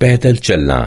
पैदल चलना